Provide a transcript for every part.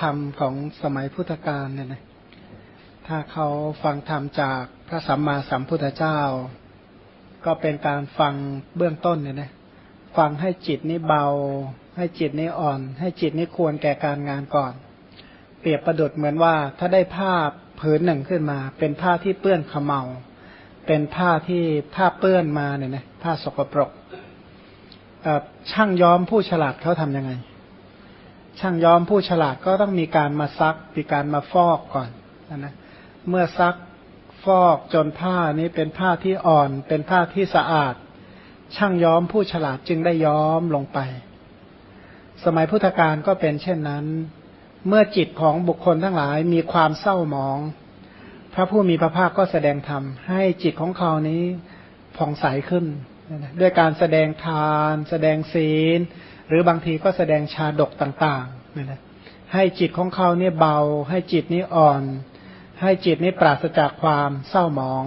ธรรมของสมัยพุทธกาลเนี่ยนะถ้าเขาฟังธรรมจากพระสัมมาสัมพุทธเจ้า ก็เป็นการฟังเบื้องต้นเนี่ยนะฟังให้จิตนี้เบา ให้จิตนี้อ่อน ให้จิตนี้ควรแก่การงานก่อน เปรียบประดุดเหมือนว่า ถ้าได้ผ้าผืนหนึ่งขึ้นมา เป็นผ้าที่เปื้อนขมเมาเป็นผ้าที่ผ้าเปื้อนมาเนี่ยนะผ้าสกปรกช่างย้อมผู้ฉลาดเขาทำยังไง ช่างย้อมผู้ฉลาดก็ต้องมีการมาซักมีการมาฟอกก่อนนะเมื่อซักฟอกจนผ้านี้เป็นผ้าที่อ่อน เป็นผ้าที่สะอาด ช่างย้อมผู้ฉลาดจึงได้ย้อมลงไป สมัยพุทธกาลก็เป็นเช่นนั้น เมื่อจิตของบุคคลทั้งหลายมีความเศร้าหมอง พระผู้มีพระภาคก็แสดงธรรมให้จิตของเขานี้ผ่องใสขึ้น ด้วยการแสดงทาน แสดงศีล หรือบางทีก็แสดงชาดกต่างๆนี่นะให้จิตของเขาเนี่ยเบา ให้จิตนี้อ่อน ให้จิตนี้ปราศจากความเศร้าหมอง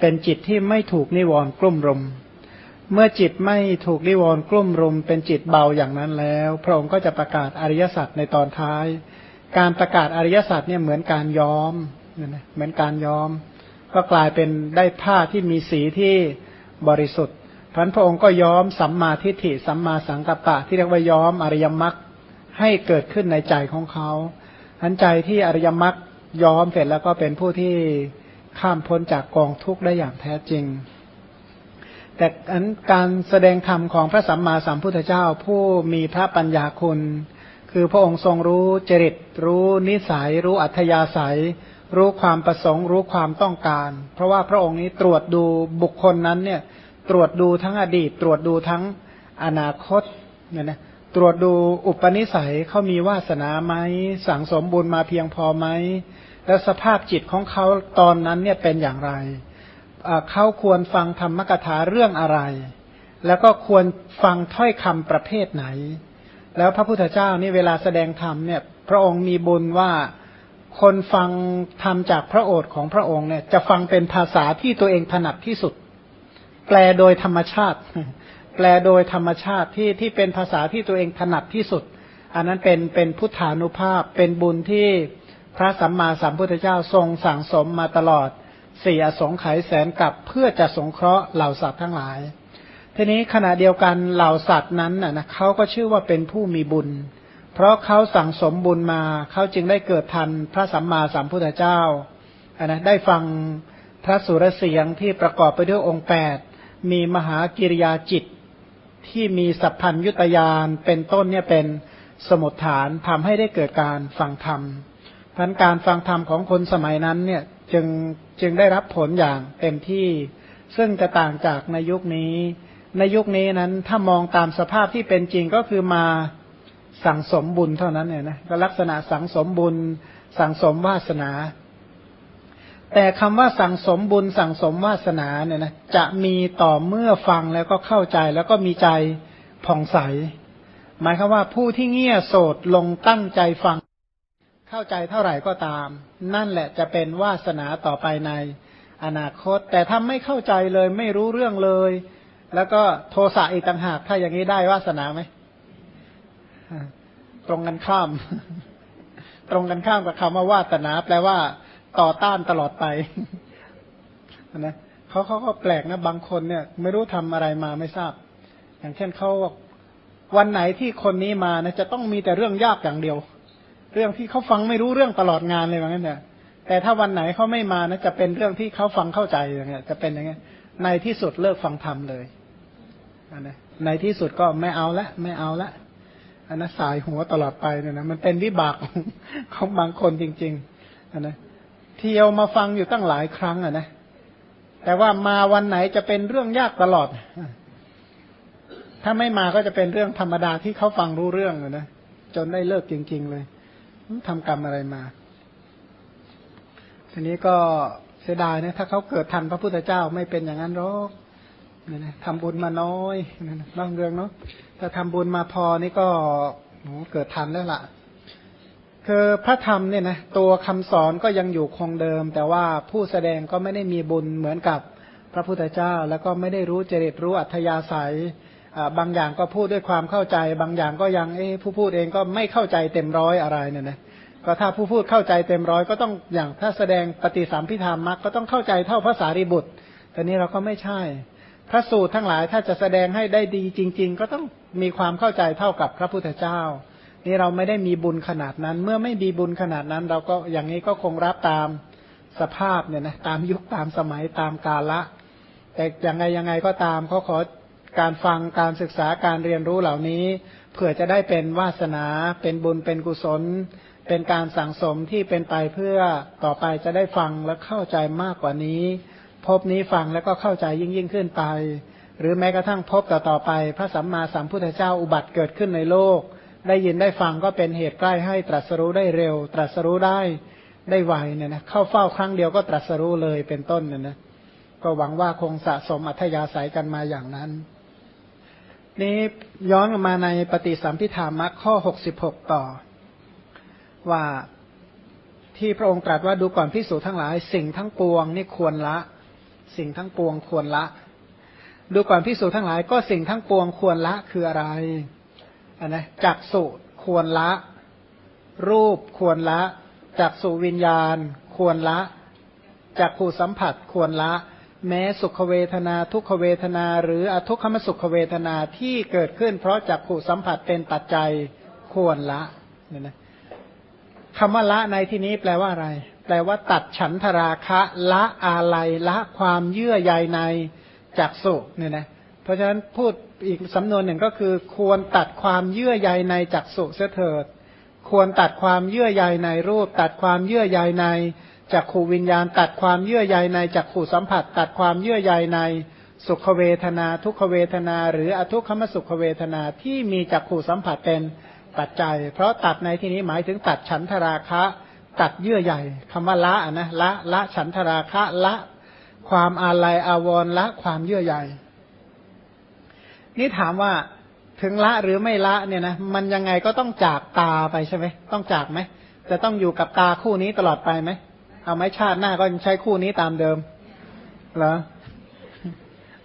เป็นจิตที่ไม่ถูกนิวรณ์กลุ่มรุม เมื่อจิตไม่ถูกนิวรณ์กลุ่มรุม เป็นจิตเบาอย่างนั้นแล้ว พระองค์ก็จะประกาศอริยสัจในตอนท้าย การประกาศอริยสัจเนี่ยเหมือนการย้อมเนี่ยนะเหมือนการย้อม ก็กลายเป็นได้ผ้าที่มีสีที่บริสุทธิ์ พันพระองค์ก็ย้อมสัมมาทิฏฐิสัมมาสังกัปปะ ที่เรียกว่าย้อมอริยมรรคให้เกิดขึ้นในใจของเขาหันใจที่อริยมรรคย้อมเสร็จแล้วก็เป็นผู้ที่ข้ามพ้นจากกองทุกข์ได้อย่างแท้จริง แต่อันการแสดงธรรมของพระสัมมาสัมพุทธเจ้าผู้มีพระปัญญาคุณ คือพระองค์ทรงรู้จริต รู้นิสัย รู้อัธยาศัย รู้ความประสงค์ รู้ความต้องการ เพราะว่าพระองค์นี้ตรวจดูบุคคลนั้นเนี่ย ตรวจดูทั้งอดีต ตรวจดูทั้งอนาคตเนี่ยนะตรวจดูอุปนิสัยเขามีวาสนาไหมสั่งสมบุญมาเพียงพอไหมแล้วสภาพจิตของเขาตอนนั้นเนี่ยเป็นอย่างไรเขาควรฟังธรรมกถาเรื่องอะไร แล้วก็ควรฟังถ้อยคำประเภทไหน แล้วพระพุทธเจ้านี่เวลาแสดงธรรมเนี่ยพระองค์มีบุญว่าคนฟังธรรมจากพระโอษฐ์ของพระองค์เนี่ยจะฟังเป็นภาษาที่ตัวเองถนัดที่สุด แปลโดยธรรมชาติ แปลโดยธรรมชาติที่ที่เป็นภาษาที่ตัวเองถนัดที่สุด อันนั้นเป็นเป็นพุทธานุภาพ เป็นบุญที่พระสัมมาสัมพุทธเจ้าทรงสั่งสมมาตลอดสี่อสงไขยแสนกับเพื่อจะสงเคราะห์เหล่าสัตว์ทั้งหลาย ทีนี้ขณะเดียวกันเหล่าสัตว์นั้นนะเขาก็ชื่อว่าเป็นผู้มีบุญ เพราะเขาสั่งสมบุญมาเขาจึงได้เกิดทันพระสัมมาสัมพุทธเจ้าอันนะได้ฟังพระสุรเสียงที่ประกอบไปด้วยองค์แปด มีมหากิริยาจิตที่มีสัพพัญยุตยานเป็นต้นเนี่ยเป็นสมุดฐานทำให้ได้เกิดการฟังธรรมพันการฟังธรรมของคนสมัยนั้นเนี่ยจึงจึงได้รับผลอย่างเต็มที่ ซึ่งจะต่างจากในยุคนี้ ในยุคนี้นั้นถ้ามองตามสภาพที่เป็นจริงก็คือมาสั่งสมบุญเท่านั้นเนี่ยนะก็ลักษณะสั่งสมบุญสั่งสมวาสนา แต่คำว่าสั่งสมบุญสั่งสมวาสนาเนี่ยนะจะมีต่อเมื่อฟังแล้วก็เข้าใจแล้วก็มีใจผ่องใส หมายคือว่าผู้ที่เงี่ยโสดลงตั้งใจฟัง เข้าใจเท่าไหร่ก็ตาม นั่นแหละจะเป็นวาสนาต่อไปในอนาคต แต่ถ้าไม่เข้าใจเลยไม่รู้เรื่องเลย แล้วก็โทสะอีกต่างหาก ถ้าอย่างนี้ได้วาสนาไหมตรงกันข้าม ตรงกันข้ามกับคำว่าวาสนา แปลว่า ต่อต้านตลอดไปนะเขาเขาก็แปลกนะบางคนเนี่ย ไม่รู้ทำอะไรมาไม่ทราบ อย่างเช่นเขาวันไหนที่คนนี้มานะจะต้องมีแต่เรื่องยากอย่างเดียว เรื่องที่เขาฟังไม่รู้เรื่องตลอดงานเลยว่างั้นเนี่ยแต่ถ้าวันไหนเขาไม่มานะจะเป็นเรื่องที่เขาฟังเข้าใจอย่างเงี้ยจะเป็นอย่างเงี้ยในที่สุดเลิกฟังธรรมเลยอันนะในที่สุดก็ไม่เอาละไม่เอาละอันนั้นสายหัวตลอดไปเนี่ยนะมันเป็นวิบากของบางคนจริงๆอันนะ เที่ยวมาฟังอยู่ตั้งหลายครั้งอะนะ แต่ว่ามาวันไหนจะเป็นเรื่องยากตลอด ถ้าไม่มาก็จะเป็นเรื่องธรรมดาที่เขาฟังรู้เรื่องนะ จนได้เลิกจริง ๆ เลยทำกรรมอะไรมาทีนี้ก็เสียดายนะถ้าเขาเกิดทันพระพุทธเจ้าไม่เป็นอย่างนั้นหรอกนี่นะทำบุญมาน้อยนองเรื่องเนาะถ้าทำบุญมาพอนี่ก็เกิดทันแล้วล่ะ คือพระธรรมเนี่ยนะตัวคำสอนก็ยังอยู่คงเดิม แต่ว่าผู้แสดงก็ไม่ได้มีบุญเหมือนกับพระพุทธเจ้า แล้วก็ไม่ได้รู้เจริตรู้อัธยาศัยบางอย่างก็พูดด้วยความเข้าใจ บางอย่างก็ยังเอผู้พูดเองก็ไม่เข้าใจเต็มร้อยอะไรเนี่ยนะก็ถ้าผู้พูดเข้าใจเต็มร้อยก็ต้องอย่างถ้าแสดงปฏิสัมพิธามมักก็ต้องเข้าใจเท่าภาษาริบุตรแต่นี้เราก็ไม่ใช่ พระสูตรทั้งหลายถ้าจะแสดงให้ได้ดีจริง ๆ ก็ต้องมีความเข้าใจเท่ากับพระพุทธเจ้า นี่เราไม่ได้มีบุญขนาดนั้น เมื่อไม่มีบุญขนาดนั้น เราก็อย่างนี้ก็คงรับตามสภาพเนี่ยนะตามยุคตามสมัยตามกาละ แต่ยังไงยังไงก็ตามเขาขอการฟังการศึกษาการเรียนรู้เหล่านี้เผื่อจะได้เป็นวาสนาเป็นบุญเป็นกุศล เป็นการสั่งสมที่เป็นไปเพื่อต่อไปจะได้ฟังและเข้าใจมากกว่านี้ พบนี้ฟังแล้วก็เข้าใจยิ่งยิ่งขึ้นไป หรือแม้กระทั่งพบต่อต่อไป พระสัมมาสัมพุทธเจ้าอุบัติเกิดขึ้นในโลก ได้ยินได้ฟังก็เป็นเหตุใกล้ให้ตรัสรู้ได้เร็ว ตรัสรู้ได้ได้ไวเนี่ยนะเข้าเฝ้าครั้งเดียวก็ตรัสรู้เลยเป็นต้นเนี่ยนะก็หวังว่าคงสะสมอัธยาศัยกันมาอย่างนั้น นี้ย้อนมาในปฏิสัมพิธามัคข้อหกสิบหกต่อ ว่าที่พระองค์ตรัสว่าดูก่อนพิสูจทั้งหลาย สิ่งทั้งปวงนี่ควรละ สิ่งทั้งปวงควรละ ดูก่อนพิสูจทั้งหลาย ก็สิ่งทั้งปวงควรละคืออะไร นนะจักสุควรละ รูปควรละจากสุวิญญาณ ควรละจากผู้สัมผัสควรละ แม้สุขเวทนาทุกขเวทนา หรืออทุกขมสุขเวทนาที่เกิดขึ้น เพราะจากผู้สัมผัสเป็นปัจจัยควรละเนี่ยนะคำว่าละในที่นี้แปลว่าอะไร แปลว่า ตัดฉันทราคะ ละอาลัยละความเยื่อใยในจากสุเนี่ยนะ เพราะฉะนั้นพูดอีกสำนวนหนึ่งก็คือ ควรตัดความเยื่อใยในจากสุเสถิด ควรตัดความเยื่อใยในรูป ตัดความเยื่อใยในจักขูวิญญาณ ตัดความเยื่อใยในจักขูสัมผัส ตัดความเยื่อใยในสุขเวทนา ทุกขเวทนา หรืออทุกขมสุขเวทนาที่มีจักขูสัมผัสเป็นปัจจัย เพราะตัดในที่นี้หมายถึงตัดฉันทราคะ ตัดเยื่อใยคำว่าละนะละละฉันทราคะละ ความอาลัยอาวรณ์ละความเยื่อใย นี่ถามว่าถึงละหรือไม่ละเนี่ยนะมันยังไงก็ต้องจากตาไปใช่ไหมต้องจากไหมจะต้องอยู่กับตาคู่นี้ตลอดไปไหมเอาไหมชาติหน้าก็ใช้คู่นี้ตามเดิมเหรอ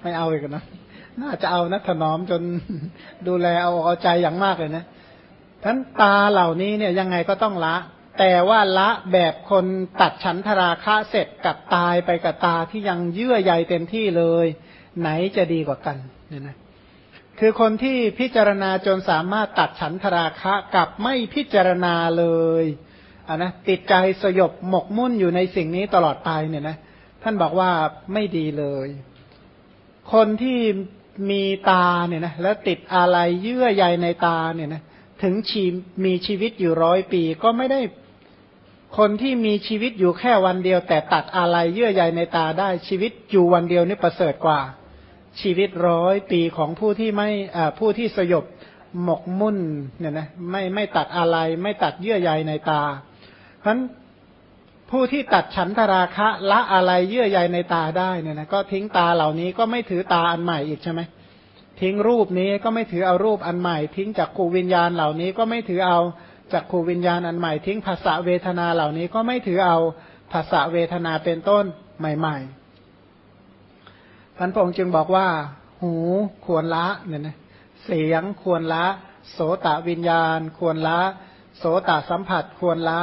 ไม่เอาอีกนะน่าจะเอานะถนอมจนดูแลเอาเอาใจอย่างมากเลยนะทั้นตาเหล่านี้เนี่ยยังไงก็ต้องละ แต่ว่าละแบบคนตัดฉันทราคะเสร็จกับตายไปกับตาที่ยังเยื่อใยเต็มที่เลย ไหนจะดีกว่ากันเนี่ยนะ คือคนที่พิจารณาจนสามารถตัดฉันทราคะกับไม่พิจารณาเลยอ่านะติดใจสยบหมกมุ่นอยู่ในสิ่งนี้ตลอดไปเนี่ยนะท่านบอกว่าไม่ดีเลย คนที่มีตาเนี่ยนะแล้วติดอะไรเยื่อใยในตาเนี่ยนะถึงชีมีชีวิตอยู่ร้อยปีก็ไม่ได้คนที่มีชีวิตอยู่แค่วันเดียว แต่ตัดอะไรเยื่อใยในตาได้ชีวิตอยู่วันเดียวนี่ประเสริฐกว่า ชีวิตร้อยปีของผู้ที่ไม่ผู้ที่สยบหมกมุ่นเนี่ยนะไม่ไม่ตัดอะไร ไม่ตัดเยื่อใยในตา เพราะฉะนั้นผู้ที่ตัดฉันทราคะละอะไรเยื่อใยในตาได้เนี่ยนะก็ทิ้งตาเหล่านี้ก็ไม่ถือตาอันใหม่อีกใช่ไหมทิ้งรูปนี้ก็ไม่ถือเอารูปอันใหม่ ทิ้งจากขูวิญญาณเหล่านี้ก็ไม่ถือเอาจากขูวิญญาณอันใหม่ ทิ้งภาษาเวทนาเหล่านี้ก็ไม่ถือเอาภาษาเวทนาเป็นต้นใหม่ ๆ พันพระองค์จึงบอกว่า หูควรละเนี่ยนะเสียงควรละ โสตวิญญาณ ควรละ โสตสัมผัสควรละ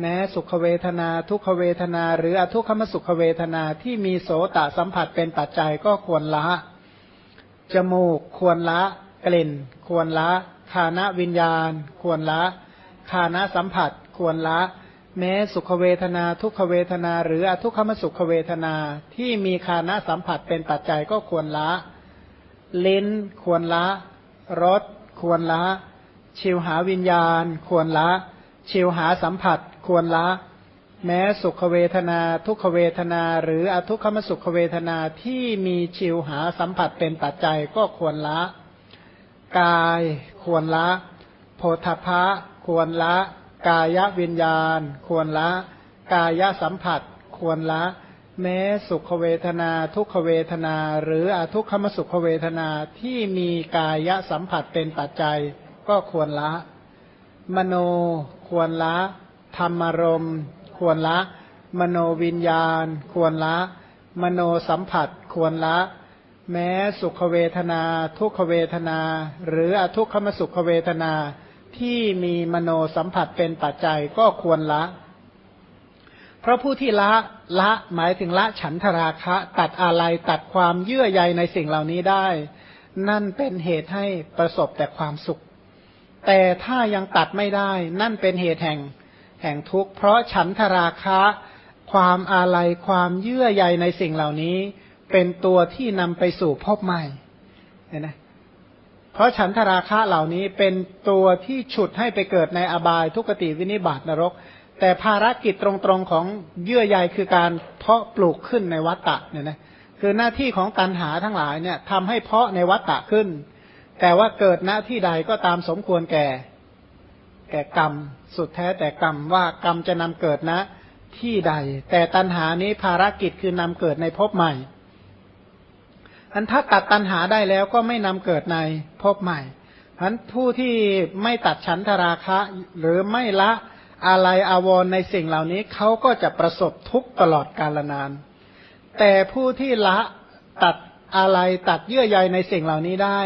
แม้สุขเวทนา ทุกขเวทนา หรืออทุกขมสุขเวทนาที่มีโสตสัมผัสเป็นปัจจัยก็ควรละ จมูกควรละ กลิ่น ควรละคานะวิญญาณ ควรละคานะสัมผัส ควรละ แม้สุขเวทนาทุกขเวทนา หรืออทุกขมสุขเวทนาที่มีคานะสัมผัสเป็นปัจจัยก็ควรละลิ้นควรละรสควรละชิวหาวิญญาณ ควรละชิวหาสัมผัส ควรละ แม้สุขเวทนา ทุกขเวทนา หรืออทุกขมสุขเวทนาที่มีชิวหาสัมผัสเป็นปัจจัยก็ควรละ กาย ควรละ โพธพะควรละ กายวิญญาณ ควรละ กายสัมผัส ควรละ แม้สุขเวทนา ทุกขเวทนา หรืออทุกขมสุขเวทนาที่มีกายสัมผัสเป็นปัจจัย ก็ควรละ มโนควรละ ธรรมรมควรละ มโนวิญญาณ ควรละ มโนสัมผัส ควรละ แม้สุขเวทนา ทุกขเวทนา หรืออทุกขมสุขเวทนา ที่มีมโนสัมผัสเป็นปัจจัยก็ควรละ เพราะผู้ที่ละละหมายถึงละฉันทราคะ ตัดอะไรตัดความเยื่อใยในสิ่งเหล่านี้ได้ นั่นเป็นเหตุให้ประสบแต่ความสุข แต่ถ้ายังตัดไม่ได้ นั่นเป็นเหตุแห่งแห่งทุกข์เพราะฉันทราคะ ความอาลัยความเยื่อใยในสิ่งเหล่านี้ เป็นตัวที่นำไปสู่พบใหม่เห็นไหม เพราะฉันทราคะเหล่านี้เป็นตัวที่ฉุดให้ไปเกิดในอบายทุกติวินิบาตนรก แต่ภารกิจตรงๆของเยื่อใยคือการเพาะปลูกขึ้นในวัตตะเนี่ยนะคือหน้าที่ของตันหาทั้งหลายเนี่ยทำให้เพาะในวัตตะขึ้น แต่ว่าเกิดหน้าที่ใดก็ตามสมควรแก่ แก่กรรม สุดแท้แต่กรรมว่ากรรมจะนำเกิดนะที่ใด แต่ตันหานี้ภารกิจคือนำเกิดในภพใหม่ อันถ้าตัดตัณหาได้แล้วก็ไม่นำเกิดในภพใหม่อันผู้ที่ไม่ตัดฉันทราคะ หรือไม่ละอะไรอาวรในสิ่งเหล่านี้เขาก็จะประสบทุกตลอดกาลนาน แต่ผู้ที่ละตัดอะไรตัดเยื่อใยในสิ่งเหล่านี้ได้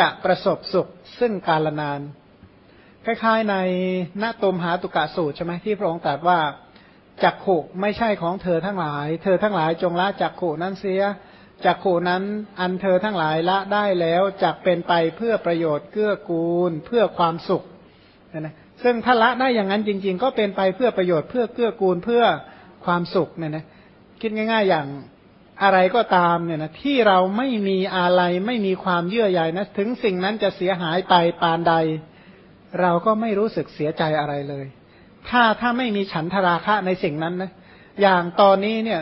จะประสบสุขซึ่งกาลนาน คล้ายๆในนาตมหาตุกะสูตรใช่ไหมที่พระองค์ตรัสว่าจักขุไม่ใช่ของเธอทั้งหลาย เธอทั้งหลายจงละจักขุนั้นเสีย จักขูนั้นอันเธอทั้งหลายละได้แล้วจักเป็นไปเพื่อประโยชน์เกื้อกูล เพื่อความสุขนะซึ่งถ้าละได้อย่างนั้นจริง ๆ ก็เป็นไปเพื่อประโยชน์เพื่อเกื้อกูลเพื่อความสุขเนี่ยนะคิดง่าย ๆ อย่างอะไรก็ตามเนี่ยนะที่เราไม่มีอะไรไม่มีความเยื่อใยนะถึงสิ่งนั้นจะเสียหายไปปานใด เราก็ไม่รู้สึกเสียใจอะไรเลย ถ้าถ้าไม่มีฉันทราคะในสิ่งนั้นนะอย่างตอนนี้เนี่ย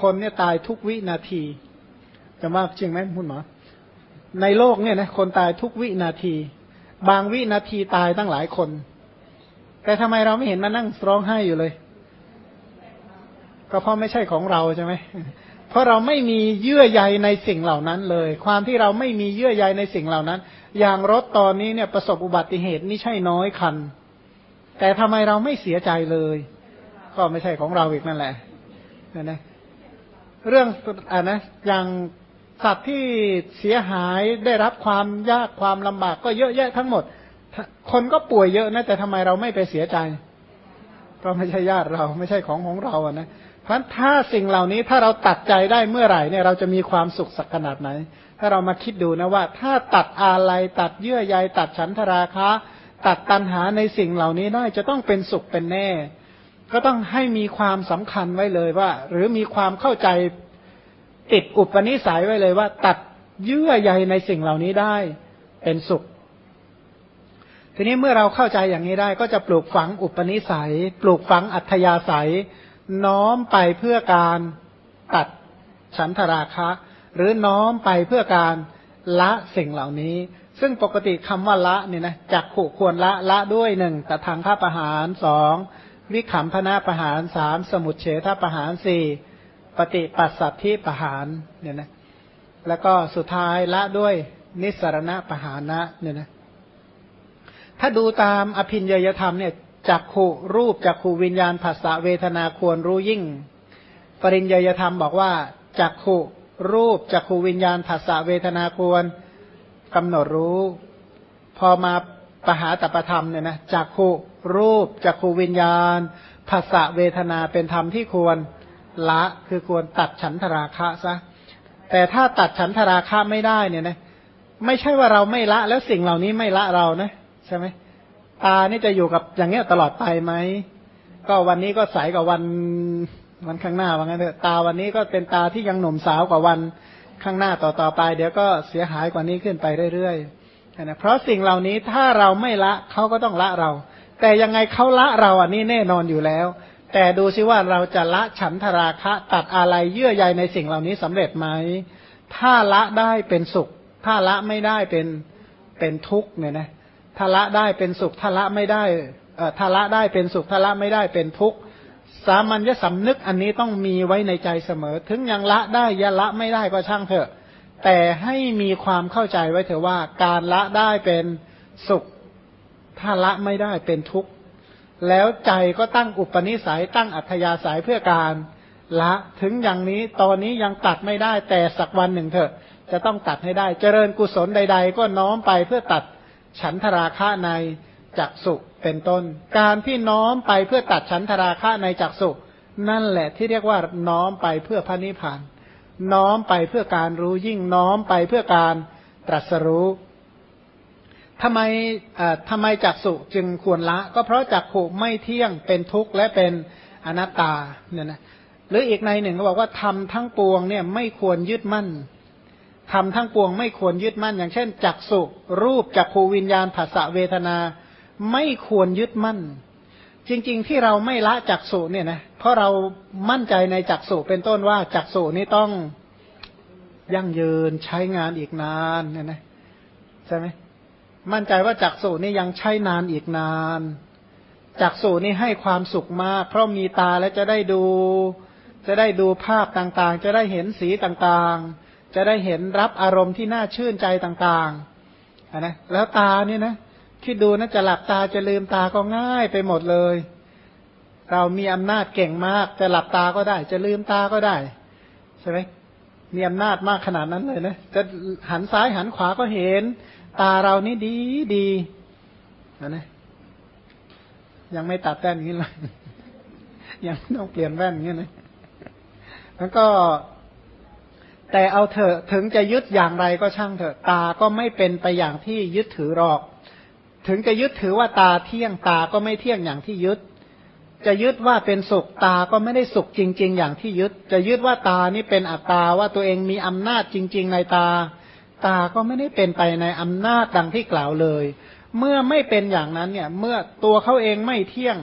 คนเนี่ยตายทุกวินาทีจะว่าจริงไหมคุณหมอในโลกเนี่ยนะคนตายทุกวินาที บางวินาทีตายตั้งหลายคน แต่ทำไมเราไม่เห็นมานั่งร้องไห้อยู่เลย ก็เพราะไม่ใช่ของเราใช่ไหมเพราะเราไม่มีเยื่อใยในสิ่งเหล่านั้นเลย ความที่เราไม่มีเยื่อใยในสิ่งเหล่านั้น อย่างรถตอนนี้เนี่ยประสบอุบัติเหตุนี่ใช่น้อยคัน แต่ทำไมเราไม่เสียใจเลย ก็ไม่ใช่ของเราอีกนั่นแหละนะ เรื่องอ่านะอย่างสัตว์ที่เสียหายได้รับความยากความลำบากก็เยอะแยะทั้งหมด คนก็ป่วยเยอะนะแต่ทำไมเราไม่ไปเสียใจก็ไม่ใช่ญาติเราไม่ใช่ของของเราอะนะเพราะถ้าสิ่งเหล่านี้ถ้าเราตัดใจได้เมื่อไหร่เนี่ยเราจะมีความสุขสักขนาดไหน ถ้าเรามาคิดดูนะว่า ถ้าตัดอะไรตัดเยื่อใยตัดฉันทราคะ ตัดตัณหาในสิ่งเหล่านี้ได้จะต้องเป็นสุขเป็นแน่ ก็ต้องให้มีความสำคัญไว้เลยว่า หรือมีความเข้าใจติดอุปนิสัยไว้เลยว่า ตัดเยื่อใยในสิ่งเหล่านี้ได้เป็นสุข ทีนี้เมื่อเราเข้าใจอย่างนี้ได้ ก็จะปลูกฝังอุปนิสัย ปลูกฝังอัธยาศัย น้อมไปเพื่อการตัดฉันทราคะ หรือน้อมไปเพื่อการละสิ่งเหล่านี้ ซึ่งปกติคำว่าละเนี่ยนะจักขู่ควรละละด้วยหนึ่งแต่ทางข้าประหารสอง วิขำพนาประหารสามสมุดเฉทประหารสี่ปฏิปัสสัตทิประหารเนี่ยนะแล้วก็สุดท้ายละด้วยนิสรณะประหานะเนี่ยนะถ้าดูตามอภินยยธรรมเนี่ยจักขูรูปจักขูวิญญาณภาษาเวทนาควรรู้ยิ่ง ปริญญยธรรมบอกว่าจักขูรูปจักขูวิญญาณภาษาเวทนาควรกำหนดรู้ พอมา ปหาตประธรรมเนี่ยนะจักขูรูปจักขูวิญญาณภาษาเวทนาเป็นธรรมที่ควรละคือควรตัดฉันทราคะซะแต่ถ้าตัดฉันทราคะไม่ได้เนี่ยนะไม่ใช่ว่าเราไม่ละแล้วสิ่งเหล่านี้ไม่ละเรานะใช่ไหมตานี่จะอยู่กับอย่างเงี้ยตลอดไปไหมก็วันนี้ก็ใสกว่าวันวันข้างหน้าว่างั้นเถอะตาวันนี้ก็เป็นตาที่ยังหนุ่มสาวกว่าวันข้างหน้าต่อต่อไป เดี๋ยวก็เสียหายกว่านี้ขึ้นไปเรื่อยๆ นะเพราะสิ่งเหล่านี้ถ้าเราไม่ละเขาก็ต้องละเรา แต่ยังไงเขาละเราอันนี้แน่นอนอยู่แล้ว แต่ดูซิว่าเราจะละฉันทราคะตัดอะไรเยื่อใยในสิ่งเหล่านี้สำเร็จไหมถ้าละได้เป็นสุข ถ้าละไม่ได้เป็นเป็นทุกข์เนี่ยนะถ้าละได้เป็นสุขถ้าละไม่ได้เอ่อถ้าละได้เป็นสุขถ้าละไม่ได้เป็นทุกข์สามัญญสำนึกอันนี้ต้องมีไว้ในใจเสมอ ถึงยังละได้ยะละไม่ได้ก็ช่างเถอะ แต่ให้มีความเข้าใจไว้เถอะว่า การละได้เป็นสุข ถ้าละไม่ได้เป็นทุกข์ แล้วใจก็ตั้งอุปนิสัยตั้งอัธยาศัยเพื่อการละถึงอย่างนี้ตอนนี้ยังตัดไม่ได้แต่สักวันหนึ่งเถอะ จะต้องตัดให้ได้ เจริญกุศลใด ๆ ก็น้อมไปเพื่อตัดฉันทราคะในจักสุเป็นต้น การที่น้อมไปเพื่อตัดฉันทราคะในจักสุนั่นแหละที่เรียกว่าน้อมไปเพื่อพระนิพพาน น้อมไปเพื่อการรู้ยิ่งน้อมไปเพื่อการตรัสรู้ทำไมทำไมจักสุจึงควรละ ก็เพราะจักขุไม่เที่ยงเป็นทุกข์และเป็นอนัตตาเนี่ยนะหรืออีกในหนึ่งเขาบอกว่าทำทั้งปวงเนี่ยไม่ควรยึดมั่นทำทั้งปวงไม่ควรยึดมั่น อย่างเช่นจักสุรูปจักขูวิญญาณภาษาเวทนา ไม่ควรยึดมั่น จริง ๆ ที่เราไม่ละจักสุเนี่ยนะเพราะเรามั่นใจในจักสุเป็นต้นว่าจักสุนี่ต้องยั่งยืนใช้งานอีกนานเนี่ยนะใช่ไหมมั่นใจว่าจักสุนี่ยังใช้นานอีกนานจักสุนี่ให้ความสุขมาก เพราะมีตาแล้วจะได้ดู จะได้ดูภาพต่างๆ จะได้เห็นสีต่างๆ จะได้เห็นรับอารมณ์ที่น่าชื่นใจต่างๆนะแล้วตาเนี่ยนะ คิดดูนะจะหลับตาจะลืมตาก็ง่ายไปหมดเลย เรามีอำนาจเก่งมาก จะหลับตาก็ได้ จะลืมตาก็ได้ใช่ไหมมีอำนาจมากขนาดนั้นเลยนะจะหันซ้ายหันขวาก็เห็น ตาเรานี่ดีดีนะยังไม่ตัดแว่นนี้เลยยังต้องเปลี่ยนแว่นงี้นะแล้วก็ แต่เอาเถอะถึงจะยึดอย่างไรก็ช่างเถอะ ตาก็ไม่เป็นไปอย่างที่ยึดถือหรอก ถึงจะยึดถือว่าตาเที่ยงตาก็ไม่เที่ยงอย่างที่ยึด จะยึดว่าเป็นสุขตาก็ไม่ได้สุขจริง ๆ อย่างที่ยึด จะยึดว่าตานี่เป็นอัตตาว่าตัวเองมีอำนาจจริง ๆ ในตา ตาก็ไม่ได้เป็นไปในอำนาจดังที่กล่าวเลย เมื่อไม่เป็นอย่างนั้นเนี่ย เมื่อตัวเขาเองไม่เที่ยง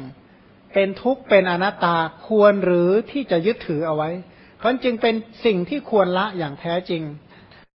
เป็นทุกข์เป็นอนัตตาควรหรือที่จะยึดถือเอาไว้เพราะจึงเป็นสิ่งที่ควรละอย่างแท้จริง